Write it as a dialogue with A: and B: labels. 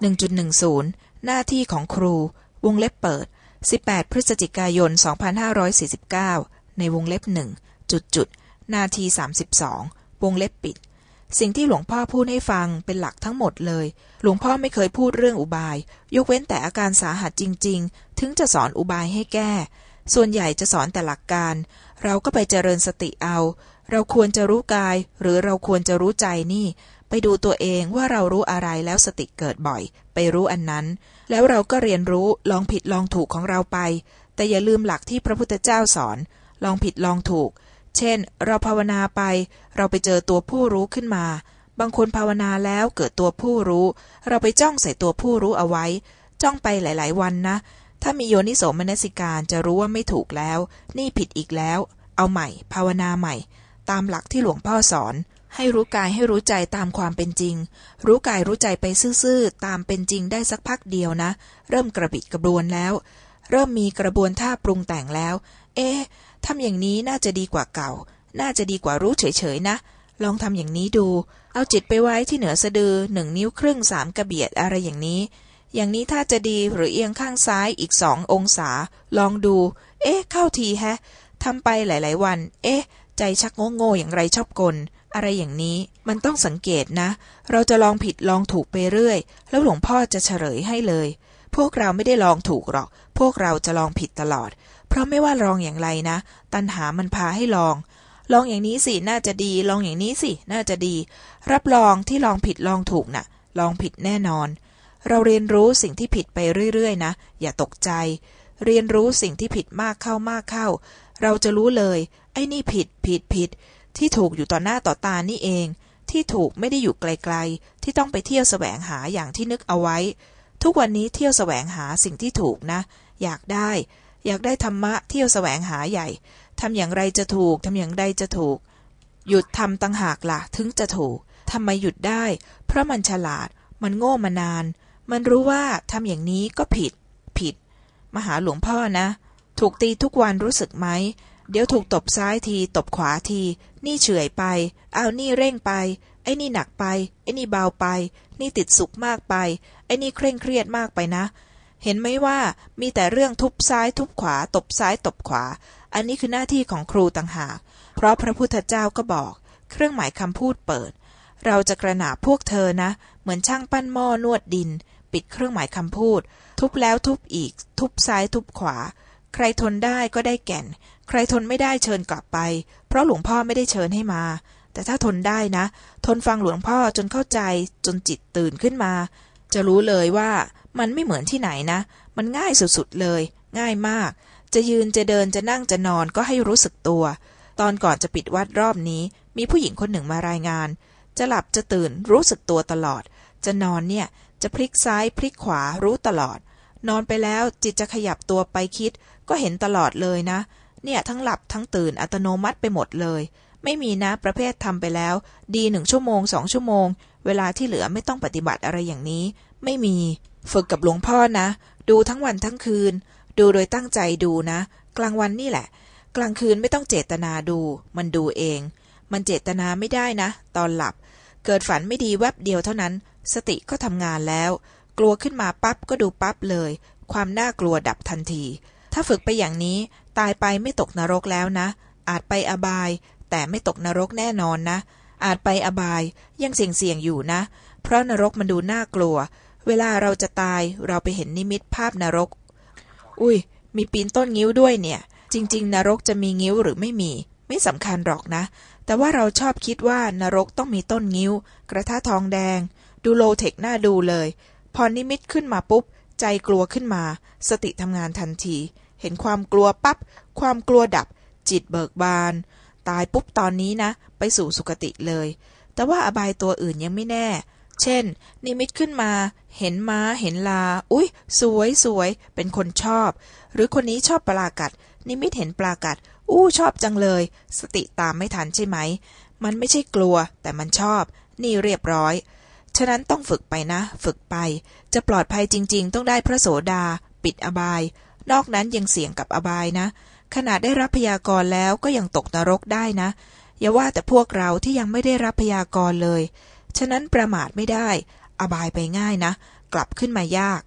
A: 1.10 หน้าที่ของครู วงเล็บเปิด 18 พฤศจิกายน 2549 ในวงเล็บหนึ่งจุดจุดนาที 32 วงเล็บปิด สิ่งที่หลวงพ่อพูดให้ฟังเป็นหลักทั้งหมดเลย หลวงพ่อไม่เคยพูดเรื่องอุบาย ยกเว้นแต่อาการสาหัสจริง ๆ ถึงจะสอนอุบายให้แก้ ส่วนใหญ่จะสอนแต่หลักการ เราก็ไปเจริญสติเอา เราควรจะรู้กาย หรือเราควรจะรู้ใจนี่ ไปดูตัวเองว่าเรารู้อะไรแล้วสติเกิดบ่อย ไปรู้อันนั้น แล้วเราก็เรียนรู้ลองผิดลองถูกของเราไป แต่อย่าลืมหลักที่พระพุทธเจ้าสอน ลองผิดลองถูก เช่น เราภาวนาไป เราไปเจอตัวผู้รู้ขึ้นมา บางคนภาวนาแล้วเกิดตัวผู้รู้ เราไปจ้องใส่ตัวผู้รู้เอาไว้ จ้องไปหลาย ๆ วันนะ ถ้ามีโยนิโสมนสิการจะรู้ว่าไม่ถูกแล้ว นี่ผิดอีกแล้ว เอาใหม่ ภาวนาใหม่ ตามหลักที่หลวงพ่อสอน ให้รู้กายให้รู้ใจตามความเป็นจริง รู้กายรู้ใจไปซื่อๆ ตามเป็นจริงได้สักพักเดียวนะ เริ่มกระบิดกระบวนแล้ว เริ่มมีกระบวนท่าปรุงแต่งแล้ว เอ๊ะทำอย่างนี้น่าจะดีกว่าเก่า น่าจะดีกว่ารู้เฉยๆนะ ลองทำอย่างนี้ดู เอาจิตไปไว้ที่เหนือสะดือหนึ่งนิ้วครึ่งสามกระเบียดอะไรอย่างนี้ อย่างนี้ถ้าจะดีหรือเอียงข้างซ้ายอีกสององศา ลองดู เอ๊ะ เข้าทีแฮะทำไปหลาย ๆ วัน เอ๊ะ ใจชักโง่ๆอย่างไรชอบกล อะไรอย่างนี้มันต้องสังเกตนะ เราจะลองผิดลองถูกไปเรื่อย แล้วหลวงพ่อจะเฉลยให้เลย พวกเราไม่ได้ลองถูกหรอก พวกเราจะลองผิดตลอด เพราะไม่ว่าลองอย่างไรนะ ตัณหามันพาให้ลอง ลองอย่างนี้สิน่าจะดี ลองอย่างนี้สิน่าจะดี รับรองที่ลองผิดลองถูกนะ่ะ ลองผิดแน่นอน เราเรียนรู้สิ่งที่ผิดไปเรื่อยๆนะ อย่าตกใจ เรียนรู้สิ่งที่ผิดมากเข้ามากเข้า เราจะรู้เลย ไอ้นี่ผิดผิดผิด ที่ถูกอยู่ต่อหน้าต่อตานี่เอง ที่ถูกไม่ได้อยู่ไกลๆ ที่ต้องไปเที่ยวแสวงหาอย่างที่นึกเอาไว้ ทุกวันนี้เที่ยวแสวงหาสิ่งที่ถูกนะ อยากได้ อยากได้ธรรมะเที่ยวแสวงหาใหญ่ทำอย่างไรจะถูกทำอย่างไรจะถูก หยุดทำตั้งหากละ่ะ ถึงจะถูกทำไมหยุดได้ เพราะมันฉลาด มันโง่มานาน มันรู้ว่าทำอย่างนี้ก็ผิดผิด มาหาหลวงพ่อนะ ถูกตีทุกวันรู้สึกไหม เดี๋ยวถูกตบซ้ายที ตบขวาที นี่เฉื่อยไป เอานี่เร่งไป ไอ้นี่หนักไป ไอ้นี่เบาไป นี่ติดสุขมากไป ไอ้นี่เคร่งเครียดมากไปนะ เห็นไหมว่ามีแต่เรื่องทุบซ้ายทุบขวา ตบซ้ายตบขวา อันนี้คือหน้าที่ของครูต่างหาก เพราะพระพุทธเจ้าก็บอก เครื่องหมายคำพูดเปิด เราจะกระหนาพวกเธอนะ เหมือนช่างปั้นหม้อนวดดิน ปิดเครื่องหมายคำพูด ทุบแล้วทุบอีก ทุบซ้ายทุบขวา ใครทนได้ก็ได้แก่น ใครทนไม่ได้เชิญกลับไป เพราะหลวงพ่อไม่ได้เชิญให้มา แต่ถ้าทนได้นะ ทนฟังหลวงพ่อจนเข้าใจจนจิตตื่นขึ้นมา จะรู้เลยว่ามันไม่เหมือนที่ไหนนะ มันง่ายสุดๆเลย ง่ายมาก จะยืนจะเดินจะนั่งจะนอนก็ให้รู้สึกตัว ตอนก่อนจะปิดวัดรอบนี้ มีผู้หญิงคนหนึ่งมารายงาน จะหลับจะตื่นรู้สึกตัวตลอด จะนอนเนี่ย จะพลิกซ้ายพลิกขวารู้ตลอด นอนไปแล้วจิตจะขยับตัวไปคิด ก็เห็นตลอดเลยนะ เนี่ยทั้งหลับทั้งตื่นอัตโนมัติไปหมดเลย ไม่มีนะประเภททำไปแล้ว ดีหนึ่งชั่วโมงสองชั่วโมง เวลาที่เหลือไม่ต้องปฏิบัติอะไรอย่างนี้ ไม่มี ฝึกกับหลวงพ่อนะ ดูทั้งวันทั้งคืน ดูโดยตั้งใจดูนะ กลางวันนี่แหละ กลางคืนไม่ต้องเจตนาดู มันดูเอง มันเจตนาไม่ได้นะ ตอนหลับ เกิดฝันไม่ดีแวบเดียวเท่านั้น สติก็ทำงานแล้ว กลัวขึ้นมาปั๊บก็ดูปั๊บเลย ความน่ากลัวดับทันที ถ้าฝึกไปอย่างนี้ ตายไปไม่ตกนรกแล้วนะ อาจไปอบาย แต่ไม่ตกนรกแน่นอนนะ อาจไปอบายยังเสี่ยงเสี่ยงอยู่นะ เพราะนรกมันดูน่ากลัว เวลาเราจะตายเราไปเห็นนิมิตภาพนรก อุ้ย มีปีนต้นงิ้วด้วยเนี่ย จริง ๆ นรกจะมีงิ้วหรือไม่มี ไม่สำคัญหรอกนะ แต่ว่าเราชอบคิดว่านรกต้องมีต้นงิ้ว กระทะทองแดง ดูโลเทคหน้าดูเลย พอนิมิตขึ้นมาปุ๊บ ใจกลัวขึ้นมา สติทำงานทันที เห็นความกลัวปับ๊บ ความกลัวดับ จิตเบิกบาน ตายปุ๊บตอนนี้นะ ไปสู่สุคติเลย แต่ว่าอบายตัวอื่นยังไม่แน่ เช่น นิมิตขึ้นมา เห็นม้า เห็นลา อุ้ยสวยสวย เป็นคนชอบ หรือคนนี้ชอบปลากัด นิมิตเห็นปลากัด อู้ชอบจังเลย สติตามไม่ทันใช่ไหม มันไม่ใช่กลัว แต่มันชอบ นี่เรียบร้อย ฉะนั้นต้องฝึกไปนะ ฝึกไป จะปลอดภัยจริง ๆ ต้องได้พระโสดา ปิดอบาย นอกนั้นยังเสี่ยงกับอบายนะ ขนาดได้รับพยากรณ์แล้วก็ยังตกนรกได้นะ อย่าว่าแต่พวกเราที่ยังไม่ได้รับพยากรณ์เลย ฉะนั้นประมาทไม่ได้ อบายไปง่ายนะ กลับขึ้นมายาก